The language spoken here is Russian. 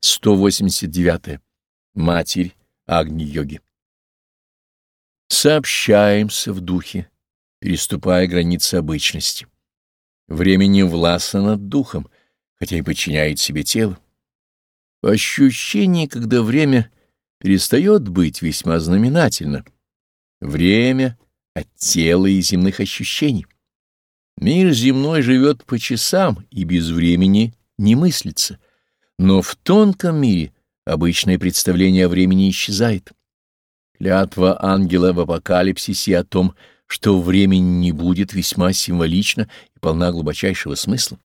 189. Матерь Агни-йоги. Сообщаемся в духе, переступая границы обычности. Время не властно над духом, хотя и подчиняет себе тело. Ощущение, когда время перестает быть весьма знаменательно. Время от тела и земных ощущений. Мир земной живет по часам и без времени не мыслится, но в тонком мире обычное представление о времени исчезает. Клятва ангела в апокалипсисе о том, что времени не будет, весьма символична и полна глубочайшего смысла.